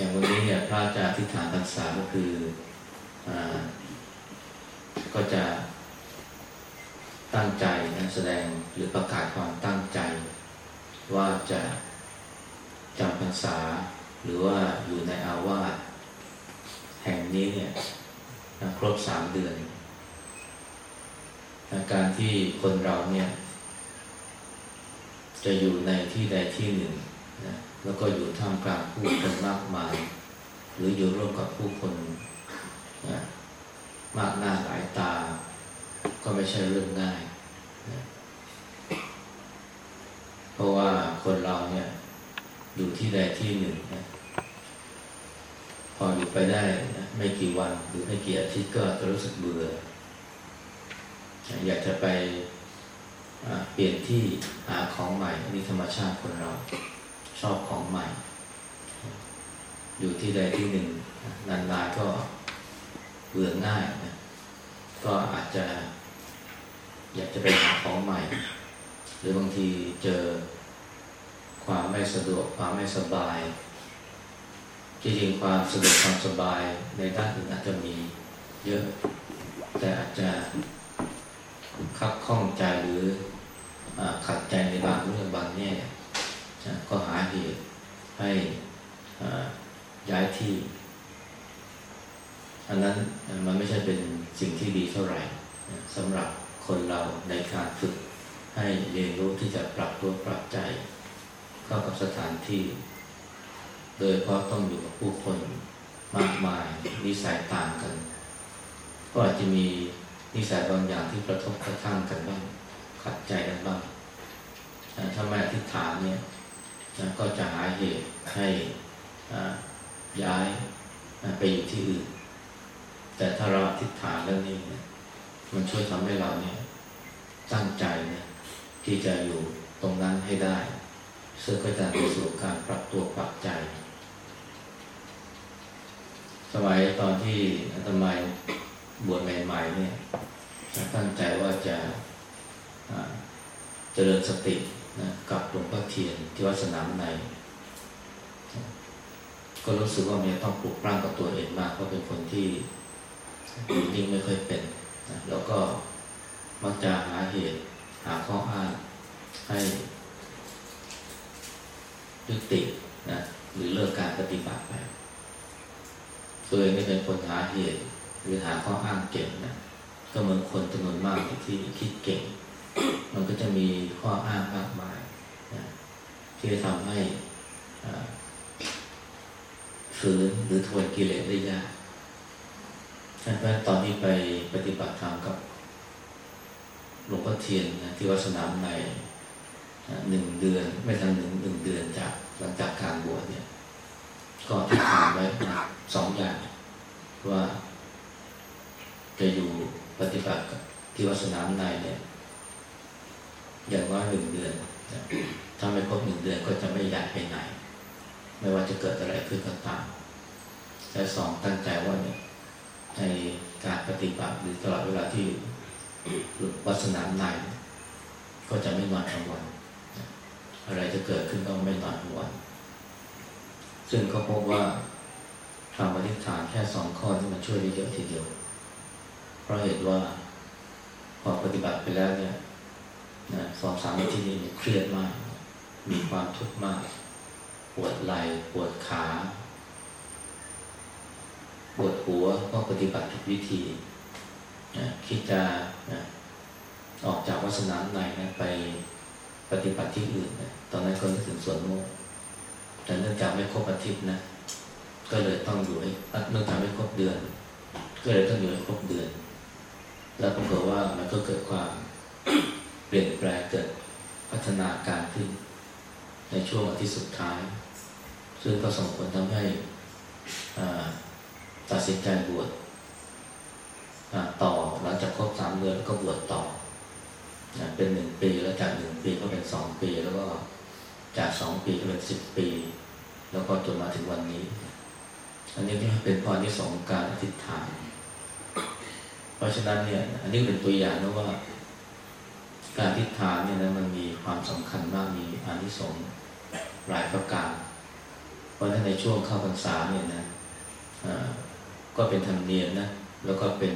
อย่างวันนี้เนี่ยพระอาจารย์ทิฏฐานพรรษาก็คืออก็จะตั้งใจนะแสดงหรือประกาศความตั้งใจ ว่าจะจำพรรษา หรือว่าอยู่ในอาวาสแห่งนี้เนี่ยครบสามเดือนการที่คนเราเนี่ย จะอยู่ในที่ใดที่หนึ่งนะ แล้วก็อยู่ท่ามกลางผู้คนมากมาย หรืออยู่ร่วมกับผู้คนนะมากหน้าหลายตา ก็ไม่ใช่เรื่องง่ายนะเพราะว่าคนเราเนี่ย อยู่ที่ใดที่หนึ่งนะพออยู่ไปได้นะไม่กี่วันหรือไม่กี่อาทิตย์ก็จะรู้สึกเบื่อ อยากจะไปเปลี่ยนที่หาของใหม่นี่ธรรมชาติคนเรา ชอบของใหม่ อยู่ที่ใดที่หนึ่งนานๆก็เบื่อง่ายนะก็อาจจะ อยากจะไปหาของใหม่ หรือบางทีเจอความไม่สะดวกความไม่สบายจริงๆความสะดวกความสบายในด้านอื่นอาจจะมีเยอะ แต่อาจจะคับข้องใจหรืออขัดใจในบางเรื่องบางแง่ ก็หาเหตุให้ย้ายที่ อันนั้นมันไม่ใช่เป็นสิ่งที่ดีเท่าไหร่สำหรับคนเราในการฝึกให้เรียนรู้ที่จะปรับตัวปรับใจ เข้ากับสถานที่ โดยเพราะต้องอยู่กับผู้คนมากมายนิสัยต่างกัน ก็อาจจะมีนิสัยบางอย่างที่กระทบกระทั่งกันบ้างขัดใจกันบ้างถ้าไม่อธิษฐานเนี่ย ก็จะหาเหตุให้ย้ายไปอยู่ที่อื่น แต่ถ้าเราอธิษฐานแล้วนี่มันช่วยทำให้เราเนี่ยตั้งใจเนี่ยที่จะอยู่ตรงนั้นให้ได้ซึ่งก็จะไปสู่การปรับตัวปรับใจ สมัยตอนที่ทำไมบวชใหม่ๆเนี่ยตั้งใจว่าจะเจริญสติ นะกับหลวงพ่อเทียนที่วัดสนามใน ก็รู้สึกว่ามันต้องปลุกปล้างกับตัวเองมากเพราะเป็นคนที่อยู่นิ่งไม่ค่อยเป็นนะแล้วก็มักจะหาเหตุหาข้ออ้างให้ยุตินะหรือเลิกการปฏิบัติไปตัวเองไม่เป็นคนหาเหตุหรือหาข้ออ้างเก่งนะก็เหมือนคนจำนวนมากที่คิดเก่ง มันก็จะมีข้ออ้างมากมายนะที่จะทำให้ฝืนหรือทวนกิเลสได้ยากฉะนั้นตอนที่ไปปฏิบัติธรรมกับหลวงพ่อเทียนนะที่วัดสนามในหนึ่งเดือน ไม่ทันหนึ่งหนึ่งเดือนจากหลังจากการบวชเนี่ย ก็ที่ทำไว้สองอย่าง ว่าจะอยู่ปฏิบัติที่วัดสนามในเนี่ย อย่างว่าหนึ่งเดือนถ้าไม่ครบหนึ่งเดือนก็จะไม่อยากไปไหน ไม่ว่าจะเกิดอะไรขึ้นก็ตามและสองตั้งใจว่าเนี่ยในการปฏิบัติหรือตลอดเวลาที่วัดสนามในก็จะไม่นอนทั้งวัน อะไรจะเกิดขึ้นก็ไม่นอนทั้งวัน ซึ่งเขาพบว่าทำปฏิฐานแค่สองข้อที่มันช่วยได้เยอะทีเดียว เพราะเหตุว่าพอปฏิบัติไปแล้วเนี่ย นะสองสามวันที่นี้เครียดมาก มีความทุกข์มาก ปวดไหล่ปวดขา ปวดหัวเพราะปฏิบัติผิดวิธีนะคิดจะนะออกจากวัสนามในนะไปปฏิบัติที่อื่นนะตอนนั้นก็นึกถึงสวนโมกแต่เนื่องจากไม่ครบอาทิตย์นะ ก็เลยต้องอยู่ให้เนื่องจากไม่ครบเดือน ก็เลยต้องอยู่ให้ครบเดือน แล้วปรากฏว่ามันก็เกิดความ เปลี่ยนแปลงเกิดพัฒนาการขึ้น ในช่วงอาทิตย์สุดท้าย ซึ่งก็ส่งผลทำให้ตัดสินใจบวชต่อหลังจากครบสามเดือนก็บวชต่อ เป็นหนึ่งปีแล้วจากหนึ่งปีก็เป็นสองปี แล้วก็จากสองปีก็เป็นสิบปี แล้วก็จนมาถึงวันนี้ อันนี้เป็นพรที่สองการอธิษฐาน เพราะฉะนั้นเนี่ย อันนี้เป็นตัวอย่างนะว่า การทิฏฐานเนี่ยนะมันมีความสำคัญมากมีอานิสงส์หลายประการ เพราะฉะนั้นในช่วงเข้าพรรษาเนี่ยนะก็เป็นธรรมเนียมนะแล้วก็เป็น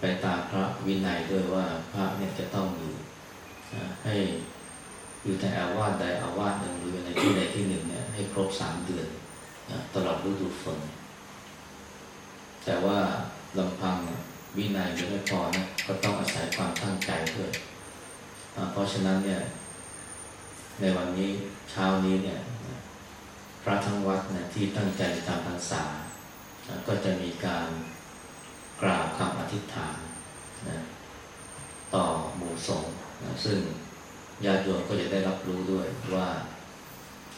ไปตามพระวินัยด้วยว่าพระเนี่ยจะต้องอยู่ให้อยู่ในอาวาสใดอาวาสหนึ่งหรือในที่ใดที่หนึ่งเนี่ยให้ครบสามเดือนตลอดฤดูฝนแต่ว่าลำพังวินัยไม่พอนะก็ต้องอาศัยความตั้งใจด้วย เพราะฉะนั้นเนี่ย ในวันนี้เช้านี้เนี่ยพระทั้งวัดนะที่ตั้งใจตามพรรษา ก็จะมีการกราบคำอธิษฐานนะต่อหมู่สงฆ์นะซึ่งญาติโยมก็จะได้รับรู้ด้วยว่า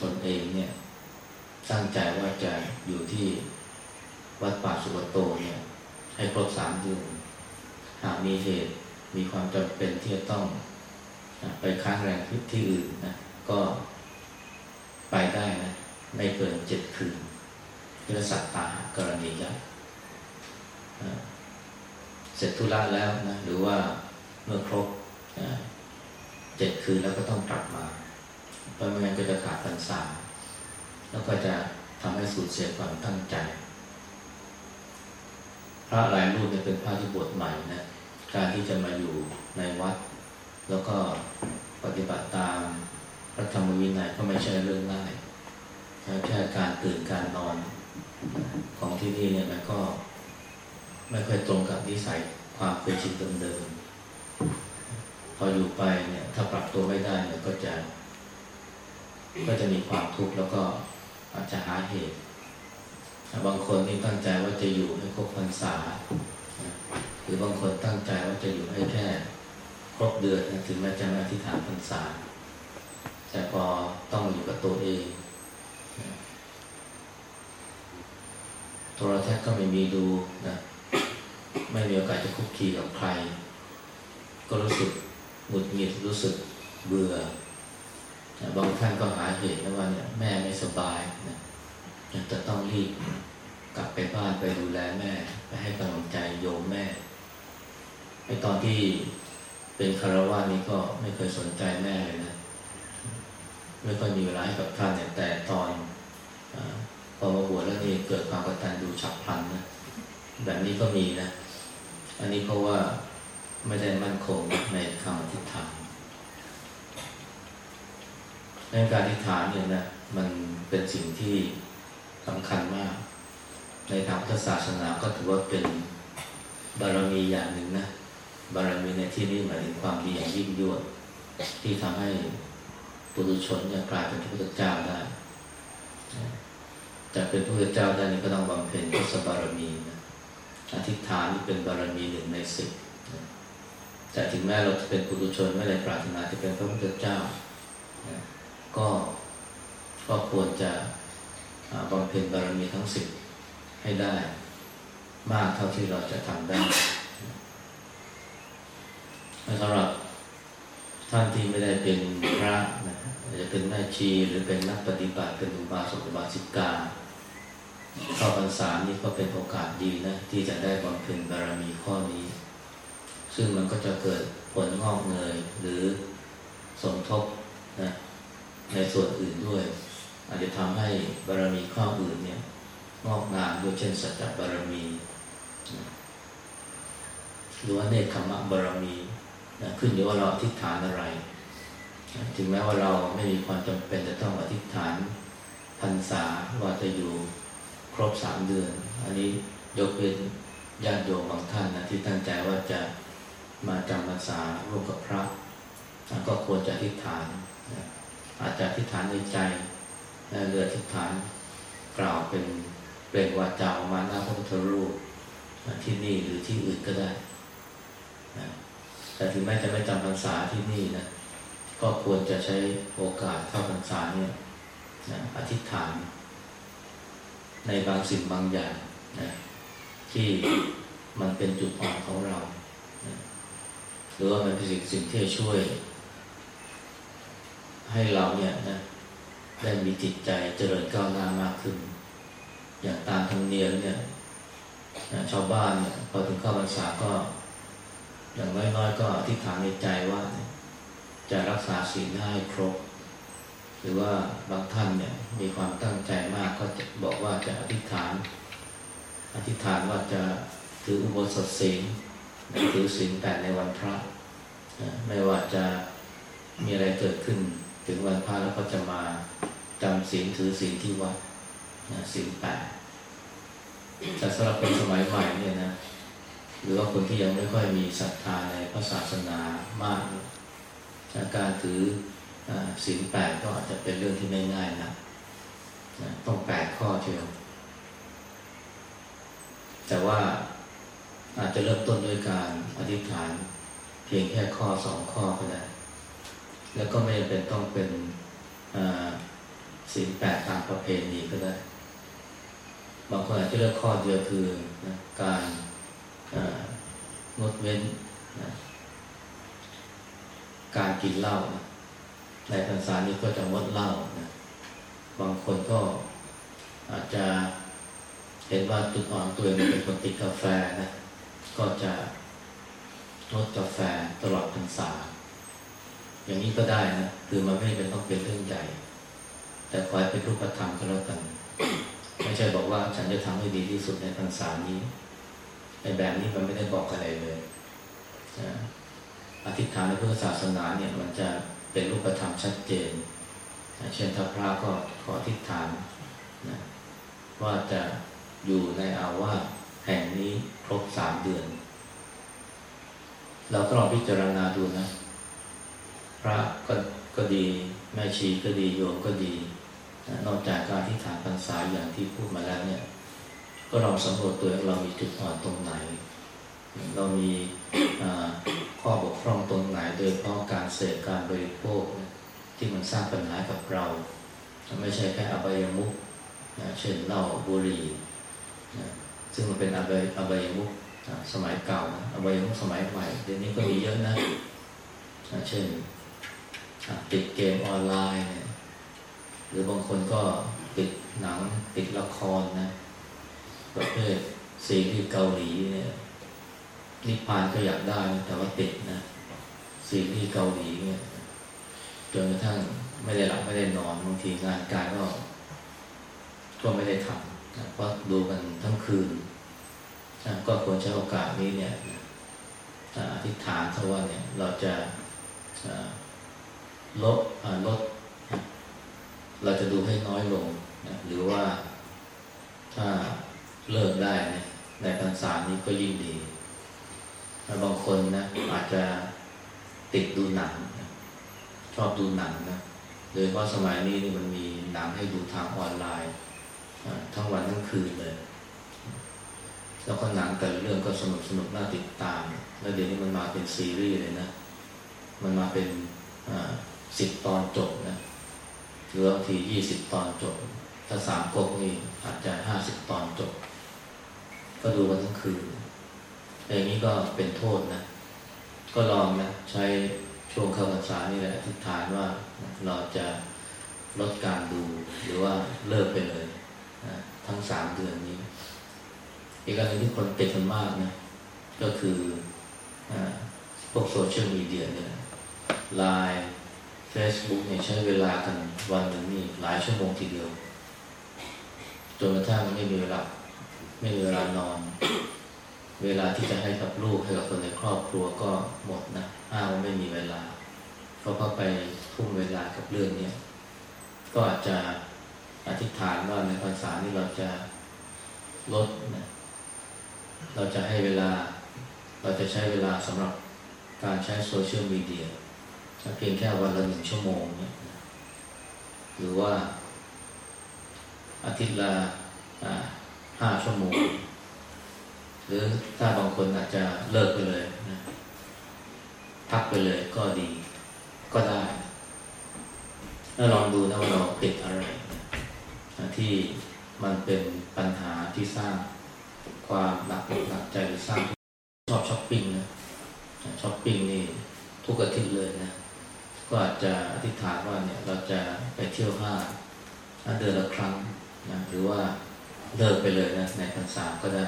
ตนเองเนี่ยตั้งใจว่าจะอยู่ที่วัดป่าสุกโตเนี่ยให้ครบสามเดือนหากมีเหตุมีความจำเป็นที่จะต้อง ไปค้างแรงที่อื่นนะก็ไปได้นะไม่เกินเจ็ดคืนเรือสัตตากรณียะเสร็จธุระแล้วนะหรือว่าเมื่อครบเจ็ดคืนแล้วก็ต้องกลับมา เพราะไม่งั้นก็จะขาดพรรษาแล้วก็จะทำให้สูญเสียความตั้งใจ พระหลายรูปเนี่ยเป็นพระที่บวชใหม่นะการที่จะมาอยู่ใน แล้วก็ปฏิบัติตามพระธรรมวินัยก็ไม่ใช่เรื่องง่ายแค่การตื่นการนอนของที่นี่เนี่ยมันก็ไม่ค่อยตรงกับนิสัยความเคยชินเดิมๆพออยู่ไปเนี่ย ถ้าปรับตัวไม่ได้เนี่ยก็จะ ก็จะมีความทุกข์แล้วก็อาจจะหาเหตุบางคนนี่ตั้งใจว่าจะอยู่ให้ครบพรรษา หรือบางคนตั้งใจว่าจะอยู่ให้แค่ ครบเดือนถึงแม้จะไม่อธิษฐานพรรษาแต่พอต้องอยู่กับตัวเอง โทรทัศน์ก็ไม่มีดูนะไม่มีโอกาสจะคุกคีกับใคร ก็รู้สึกหงุดหงิดรู้สึกเบื่อบางท่านก็หาเหตุแล้วว่าเนี่ยแม่ไม่สบายนะจะต้องรีบกลับไปบ้านไปดูแลแม่ ไปให้กำลังใจโยมแม่ไอตอนที่ เป็นคารวะนี้ก็ไม่เคยสนใจแม่เลยนะ ไม่ค่อยมีเวลาให้กับท่านเนี่ยแต่ตอนพอมาบวชแล้วนี่เกิดความกตัญญูฉับพลันนะแบบนี้ก็มีนะ อันนี้เพราะว่าไม่ได้มั่นคงในคำอธิษฐานในการอธิษฐานเนี่ยนะมันเป็นสิ่งที่สำคัญมาก ในทางพุทธศาสนาก็ถือว่าเป็นบารมีอย่างหนึ่งนะ บารมีในที่นี้หมายถึงความดีอย่างยิ่งยวดที่ทำให้ปุถุชนเนี่ยกลายเป็นพระพุทธเจ้าได้จะเป็นพระพุทธเจ้าได้นี่ก็ต้องบำเพ็ญพุทธบารมีนะอธิษฐานนี่เป็นบารมีหนึ่งในสิบแต่ถึงแม้เราจะเป็นปุถุชนไม่ได้ปรารถนาจะเป็นพระพุทธเจ้า ก็ก็ควรจะบำเพ็ญบารมีทั้งสิบให้ได้ มากเท่าที่เราจะทำได้ สำหรับท่านที่ไม่ได้เป็นพระนะจะเป็นแม่ชีหรือเป็นนักปฏิบัติเป็นอุบาสกอุบาสิกาเข้าพรรษานี่ก็เป็นโอกาสดีนะ ที่จะได้บำเพ็ญบารมีข้อนี้ ซึ่งมันก็จะเกิดผลงอกเงยหรือสมทบนะในส่วนอื่นด้วย อาจจะทำให้บารมีข้ออื่นเนี่ยงอกงามด้วยเช่นสัจจบารมีหรือว่าเนคขมะบารมี นะขึ้นอยู่ว่าเราอธิษฐานอะไรถึงแม้ว่าเราไม่มีความจำเป็นจะต้องอธิษฐานพรรษาว่าจะอยู่ครบสามเดือน อันนี้ยกเป็นญาติโยมบางท่านนะที่ตั้งใจว่าจะมาจำพรรษาร่วมกับพระก็ควรจะอธิษฐานอาจจะอธิษฐานในใจเรืออธิษฐานกล่าวเป็นเปล่งวาจาออกมาหน้าพระพุทธรูปที่นี่หรือที่อื่นก็ได้ แต่ถึงแม้จะไม่จำพรรษาที่นี่นะ ก็ควรจะใช้โอกาสเข้าพรรษาเนี่ยนะอธิษฐาน ในบางสิ่งบางอย่างนะที่มันเป็นจุดอ่อนของเรานะหรือว่ามันเป็นสิ่งสิ่งที่ช่วย ให้เราเนี่ยนะได้มีจิตใจเจริญก้าวหน้ามากขึ้น อย่างตามธรรมเนียมเนี่ยชาวบ้านเนี่ยพอถึงเข้าพรรษาก็ อย่างน้อยๆก็อธิษฐานในใจว่า จะรักษาศีลให้ครบ หรือว่าบางท่านเนี่ยมีความตั้งใจมากก็จะบอธิษฐาน อธิษฐานว่าจะถืออุโบสถศีลถือศีลแปดในวันพระ ไม่ว่าจะมีอะไรเกิดขึ้น ถึงวันพระแล้วก็จะมาจำศีลถือศีลที่วัดศีลแปดแต่สำหรับคนสมัยใหม่เนี่ยนะ หรือว่าคนที่ยังไม่ค่อยมีศรัทธาในพระศาสนามากการถือศีลแปดก็อาจจะเป็นเรื่องที่ไม่ง่ายนะต้องแปดข้อเชียวแต่ว่าอาจจะเริ่มต้นด้วยการอธิษฐาน เพียงแค่ข้อสองข้อก็ได้แล้วก็ไม่เป็นต้องเป็นศีลแปดตามประเพณีก็ได้บางคนอาจจะเลือกข้อเดียวคือนะการ งดเว้นนะการกินเหล้านะในพรรษานี้ก็จะงดเหล้านะบางคนก็อาจจะเห็นว่าตุดอ่อนตัวเองเป็นคนติดกาแฟนะก็จะงดกาแฟตลอดพรรษา อย่างนี้ก็ได้นะคือมันไม่เป็นต้องเป็นเรื่องใหญ่ แต่ขอให้เป็นรูปธรรมก็แล้วกัน ไม่ใช่บอกว่าฉันจะทำให้ดีที่สุดในพรรษานี้ ในแบบนี้มันไม่ได้บอกอะไรเลยอธิษฐานในพุทธศาสนาเนี่ย มันจะเป็นรูปธรรมชัดเจนเช่นถ้าพระก็ขออธิษฐานนะว่าจะอยู่ในอาวาสแห่งนี้ครบสามเดือน เราก็ลองพิจารณาดูนะ พระก็ก็ดี แม่ชีก็ดีโยมก็ดี นอกจากการที่ฐานพรรษาอย่างที่พูดมาแล้วเนี่ย ก็ลองสำรวจตัวเรามีจุดอ่อนตรงไหน เรามีข้อบกพร่องตรงไหน โดยเพราะการเสพการบริโภคที่มันสร้างปัญหากับเรา ไม่ใช่แค่อบายมุขเช่นเหล้าบุหรี่ซึ่งมันเป็นอบายอบายมุขสมัยเก่านะอบายมุขสมัยใหม่เดี๋ยวนี้ก็มีเยอะนะเช่นติดเกมออนไลน์ หรือบางคนก็ติดหนังติดละครนะ ประเภทซีรีส์เกาหลีเนี่ยนิพพานก็อยากได้แต่ว่าติดนะซีรีส์เกาหลีเนี่ยจนกระทั่งไม่ได้หลับไม่ได้นอนบางทีงานการก็ ก็ไม่ได้ทำเพราะดูกันทั้งคืนก็ควรใช้โอกาสนี้เนี่ยอธิษฐานเท่าว่าเนี่ย เราจะลดลด เราจะดูให้น้อยลงนะหรือว่าถ้า เลิกได้นในพรรษานี้ก็ยิ่งดีบางคนนะอาจจะติดดูหนัง ชอบดูหนังนะโดยเพราะสมัยนี้นี่มันมีหนังให้ดูทางออนไลน์ทั้งวันทั้งคืนเลย แล้วก็หนังแต่ละเรื่องก็สนุกสนุกน่าติดตาม แล้วเดี๋ยวนี้มันมาเป็นซีรีส์เลยนะ มันมาเป็นสิบตอนจบนะหรือบางทียี่สิบตอนจบ ถ้าสามก๊กนี่อาจจะห้าสิบตอนจบ ก็ดูวันทั้งคืนอย่างนี้ก็เป็นโทษนะ ก็ลองนะใช้ช่วงเข้าพรรษานี่แหละอธิษฐานว่าเราจะลดการดูหรือว่าเลิกไปเลยนะทั้งสามเดือนนี้ อีกอันหนึ่งที่คนติดกันมากนะ ก็คืออพวกโซเชียลมีเดียเนี่ยไลน์เฟซบุ๊กเนี่ยใช้เวลากันวันหนึ่งนี่หลายชั่วโมงทีเดียวจนกระทั่งไม่มีเวลา ไม่มีเวลานอน เวลาที่จะให้กับลูกให้กับคนในครอบครัวก็หมดนะอ้าวไม่มีเวลาเขาก็ไปทุ่มเวลากับเรื่องนี้ก็อาจจะอธิษฐานว่าในภาษานี้เราจะลดนะเราจะให้เวลา เราจะใช้เวลาสำหรับการใช้โซเชียลมีเดียเพียงแค่วันละหนึ่งชั่วโมงเนี่ยหรือว่าอาทิตย์ละ ห้าชั่วโมง หรือถ้าบางคนอาจจะเลิกไปเลยนะพักไปเลยก็ดีก็ได้แล้วลองดูนะว่าเราติดอะไรนะที่มันเป็นปัญหาที่สร้างความหนักหนักใจหรือสร้างชอบช้อปปิ้งนะช้อปปิ้งนี่ทุกอาทิตย์เลยนะก็อาจจะอธิษฐานว่าเนี่ยเราจะไปเที่ยวห้างเดือนละครั้งนะหรือว่า เลิกไปเลยนะในพรรษาก็ได้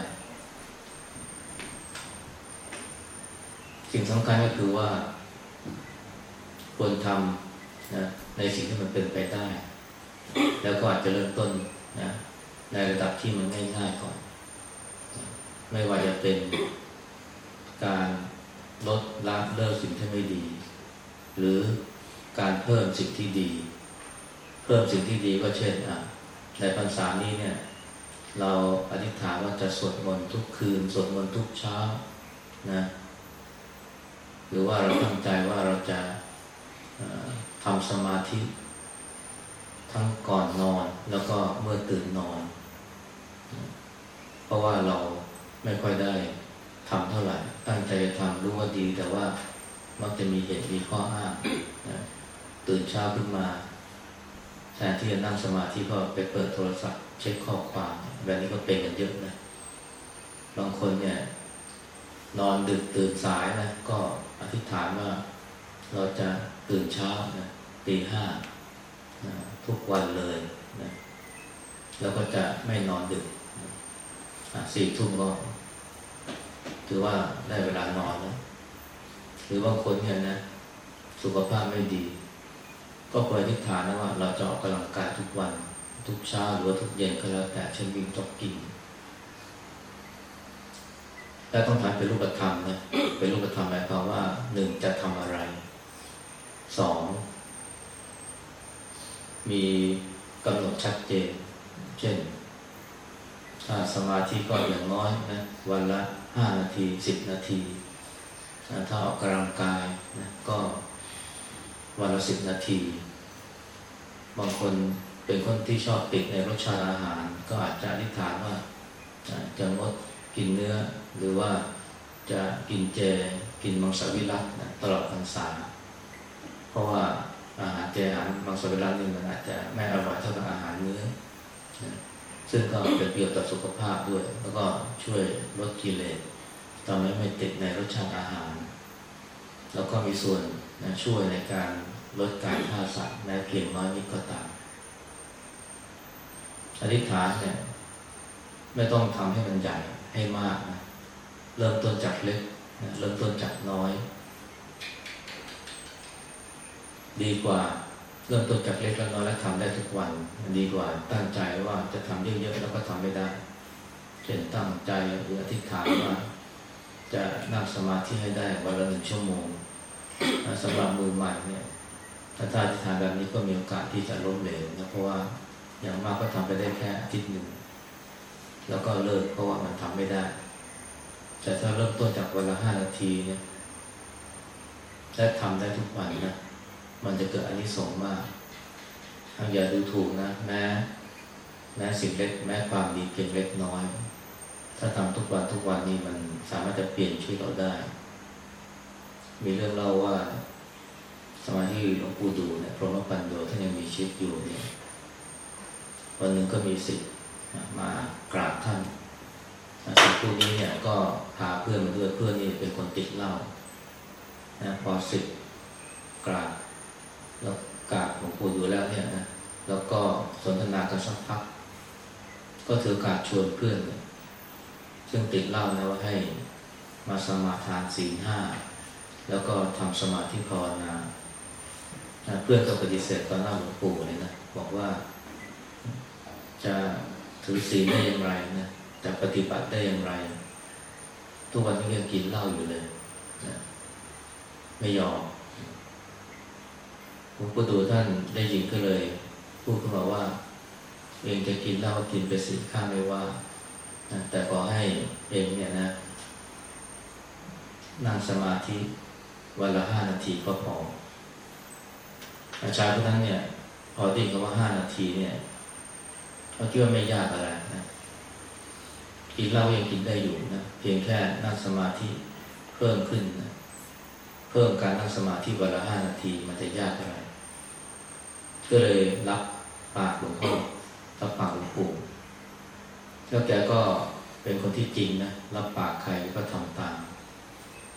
สิ่งสำคัญก็คือว่า ควรทำนะในสิ่งที่มันเป็นไปได้ แล้วก็อาจจะเริ่มต้นนะในระดับที่มันง่ายๆก่อน ไม่ว่าจะเป็นการลดละเลิกสิ่งที่ไม่ดี หรือการเพิ่มสิ่งที่ดี เพิ่มสิ่งที่ดีก็เช่นอะในพรรษานี้เนี่ย เราอธิษฐานว่าจะสวดมนต์ทุกคืน สวดมนต์ทุกเช้านะหรือว่าเราตั้งใจว่าเราจะทำสมาธิ ทั้งก่อนนอนแล้วก็เมื่อตื่นนอน เพราะว่าเราไม่ค่อยได้ทำเท่าไหร่ ตั้งใจจะทำรู้ว่าดี แต่ว่ามักจะมีเหตุมีข้ออ้างนะตื่นเช้าขึ้นมา แทนที่จะนั่งสมาธิก็ไปเปิดโทรศัพท์ เช็คข้อความแบบนี้ก็เป็นกันเยอะนะบางคนเนี่ย นอนดึกตื่นสายนะก็อธิษฐานว่าเราจะตื่นเช้านะตีห้านะทุกวันเลยนะแล้วก็จะไม่นอนดึกสี่ทุ่มก็ถือว่าได้เวลานอนแล้วหรือบางคนเนี่ยนะ สุขภาพไม่ดี ก็ควรอธิษฐานนะว่าเราจะออกกำลังกายทุกวัน ทุกเช้าหรือว่าทุกเย็นก็แล้วแต่เช่นวิ่งจ็อกกิ้งและต้องทำเป็นรูปธรรมนะเป็นรูปธรรมหมายความว่าหนึ่งจะทำอะไรสองมีกำหนดชัดเจน เช่น ถ้าสมาธิก็อย่างน้อยนะวันละห้านาทีสิบนาที ถ้าออกกำลังกายนะก็ วันละสิบนาที บางคนเป็นคนที่ชอบติดในรสชาติอาหาร ก็อาจจะอธิษฐานว่าจะงดกินเนื้อ หรือว่าจะกินเจกินมังสวิรัตนะตลอดพรรษา เพราะว่าอาหารเจอาหารมังสวิรัตนี่มันอาจจะไม่อร่อยเท่ากับอาหารเนื้อนะซึ่งก็เป็นประโยชน์ต่อสุขภาพด้วย แล้วก็ช่วยลดกิเลสทำให้ไม่ติดในรสชาติอาหาร แล้วก็มีส่วน นะช่วยในการลดการฆ่าสัตว์แม้เพียงน้อยนิดก็ตามอธิษฐานเนี่ย ไม่ต้องทำให้มันใหญ่ให้มากนะเริ่มต้นจากเล็กนะเริ่มต้นจากน้อย ดีกว่า เริ่มต้นจากเล็กแล้วน้อยแล้วทำได้ทุกวัน ดีกว่าตั้งใจว่าจะทำเยอะๆแล้วก็ทำไม่ได้เช่นตั้งใจหรืออธิษฐานว่า จะนั่งสมาธิให้ได้วันละหนึ่งชั่วโมง สำหรับมือใหม่เนี่ยถ้าอธิษฐานแบบนี้ก็มีโอกาสที่จะล้มเหลวนะเพราะว่าอย่างมากก็ทำไปได้แค่อาทิตย์หนึ่งแล้วก็เลิกเพราะว่ามันทำไม่ได้ แต่ถ้าเริ่มต้นจากวันละห้านาทีเนี่ยและทำได้ทุกวันนะมันจะเกิดอันิสงส์มากอย่าดูถูกนะแม้แม้สิ่งเล็กแม้ความดีเพียงเล็กน้อย ถ้าทำทุกวันทุกวันนี้มันสามารถจะเปลี่ยนชีวิตเราได้ มีเรื่องเล่าว่า สมัยที่หลวงปู่ดูเนี่ยพระมปันโดท่านยังมีชีวิตอยู่เนี่ยวันหนึ่งก็มีสิทธิ์มากราบท่านสิทธิ์ผู้นี้เนี่ยก็พาเพื่อนมาด้วยเพื่อนนี่เป็นคนติดเหล้านะพอสิทธิ์กราบแล้วกราบหลวงปู่ดูแล้วเนี่ยนะแล้วก็สนทนากันสักพัก ก็ถือโอกาสชวนเพื่อน ซึ่งติดเหล้านะว่าให้มาสมาทานศีลห้า แล้วก็ทำสมาธิภาวนาเพื่อนก็ปฏิเสธต่อหน้าหลวงปู่เลยนะบอกว่า จะถือศีลได้อย่างไรนะจะปฏิบัติได้อย่างไร ทุกวันนี้ยังกินเหล้าอยู่เลยนะไม่ยอมหลวงปู่ดูท่านได้ยินก็เลย พูดขึ้นมาว่า เองจะกินเหล้ากินไปสิข้าไม่ว่านะแต่ขอให้เองเนี่ยนะนั่งสมาธิ วันละห้านาทีก็พอ อาจารย์คนนั้นเนี่ย พอได้ยินว่าห้านาทีเนี่ยเขาคิดว่าไม่ยากอะไรนะกินเหล้ายังกินได้อยู่นะเพียงแค่นั่งสมาธิเพิ่มขึ้นนะเพิ่มการนั่งสมาธิวันละห้านาทีมันจะยากอะไร ก็เลยรับปากหลวงพ่อรับปากหลวงปู่แล้วแกก็เป็นคนที่จริงนะรับปากใครก็ทำตาม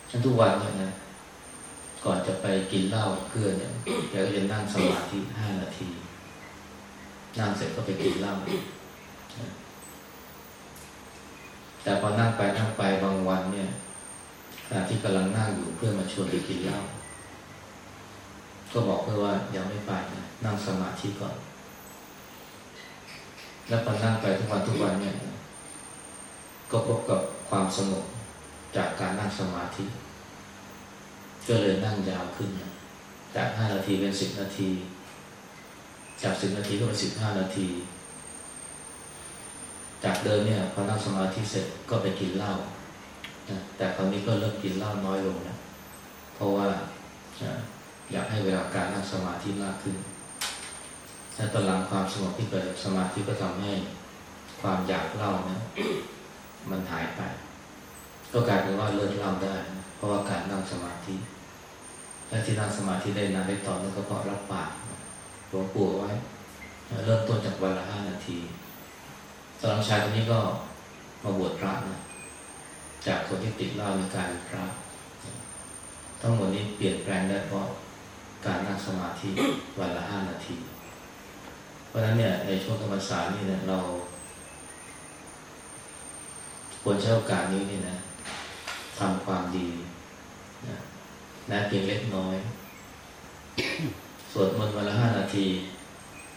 ฉันทุกวันเนี่ยนะ ก่อนจะไปกินเหล้าเพื่อนเนี่ยแกก็จะนั่งสมาธิห้านาที นั่งเสร็จก็ไปกินเหล้าแต่พอนั่งไปนั่งไปบางวันเนี่ยขณะที่กำลังนั่งอยู่เพื่อนมาชวนไปกินเหล้าก็บอกเพื่อว่ายังไม่ไปนะนั่งสมาธิก่อน แล้วพอนั่งไปทุกวันทุกวันเนี่ย ก็พบกับความสงบจากการนั่งสมาธิ ก็เลยนั่งยาวขึ้น จากห้านาทีเป็นสิบนาที จากสิบนาทีก็เป็นสิบห้านาที จากเดิมเนี่ยพอนั่งสมาธิเสร็จก็ไปกินเหล้าแต่คราวนี้ก็เริ่มกินเหล้าน้อยลงนะเพราะว่าอยากให้เวลาการนั่งสมาธิมากขึ้นและตอนหลังความสงบที่เกิดสมาธิก็ทำให้ความอยากเหล้านะมันหายไป ก็กลายเป็นว่าเลิกเหล้าได้ ราะว่าการนั่งสมาธิและที่นั่งสมาธิได้นานได้ต่อเนื่องก็เพราะรับปากหลวงปู่ไว้ เริ่มต้นจากวันละห้านาทีตอนหลังชายคนนี้ก็มาบวชพระนะจากคนที่ติดเหล้าในการพระทั้งหมดนี้เปลี่ยนแปลงได้เพราะการนั่งสมาธิวันละห้านาที เพราะฉะนั้นเนี่ยในช่วงธรรมศาสตร์นี่เนี่ยเราควรใช้โอกาสนี้นี่นะทำความดี นะเพียงเล็กน้อย สวดมนต์วันละห้านาที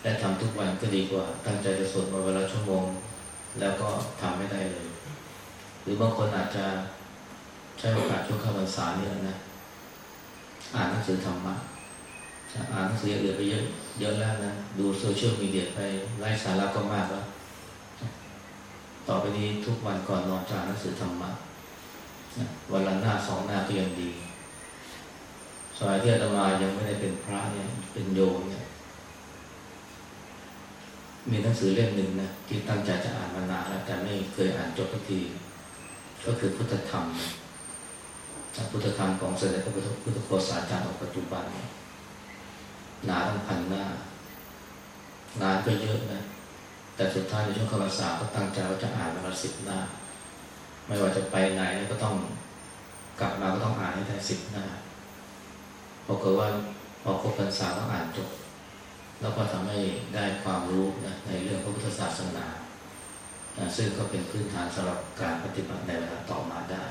และทำทุกวันก็ดีกว่า ตั้งใจจะสวดมนต์วันละชั่วโมง แล้วก็ทำไม่ได้เลย หรือบางคนอาจจะใช้โอกาสช่วงข้าพรรษาเนี่ยนะ อ่านหนังสือธรรมะอ่านหนังสืออื่นไปเยอะเยอะแล้วนะ ดูโซเชียลมีเดียไปไร้สาระก็มากแล้ว ต่อไปนี้ทุกวันก่อนนอนจะอ่านหนังสือธรรมะ วันละหน้าสองหน้าก็ยังดีสมัยที่อาตมายังไม่ได้เป็นพระเนี่ยเป็นโยมเนี่ยมีหนังสือเล่มหนึ่งนะที่ตั้งใจจะอ่านมานานแล้วแต่ไม่เคยอ่านจบสักที ก็คือพุทธธรรมพุทธธรรมของเสด็จพระพุทธโฆษาจารย์องค์ปัจจุบันหนาตั้งพันหน้างานก็เยอะนะแต่สุดท้ายในช่วงคำภาษาก็ตั้งใจว่าจะอ่านวันละสิบหน้า ไม่ว่าจะไปไหนก็ต้องกลับมาก็ต้องอ่านให้ได้สิบหน้าปรากฏว่าพอครบพรรษาก็อ่านจบ แล้วก็ทำให้ได้ความรู้นะในเรื่องพระพุทธศาสนาซึ่งก็เป็นพื้นฐานสำหรับการปฏิบัติในเวลาต่อมาได้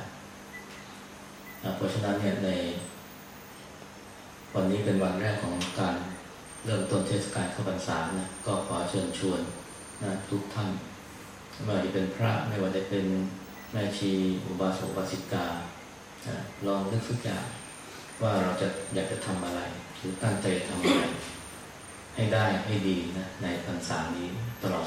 เพราะฉะนั้นเนี่ยใน วันนี้เป็นวันแรกของการเริ่มต้นเทศกาลเข้าพรรษานะก็ขอเชิญชวนนะทุกท่านไม่ว่าจะเป็นพระไม่ว่าจะเป็น แม่ชีอุบาสกอุบาสิกาลองนึกสักอย่างว่าเราจะอยากจะทำอะไร หรือตั้งใจทำอะไร ให้ได้ให้ดีนะในพรรษานี้ตลอด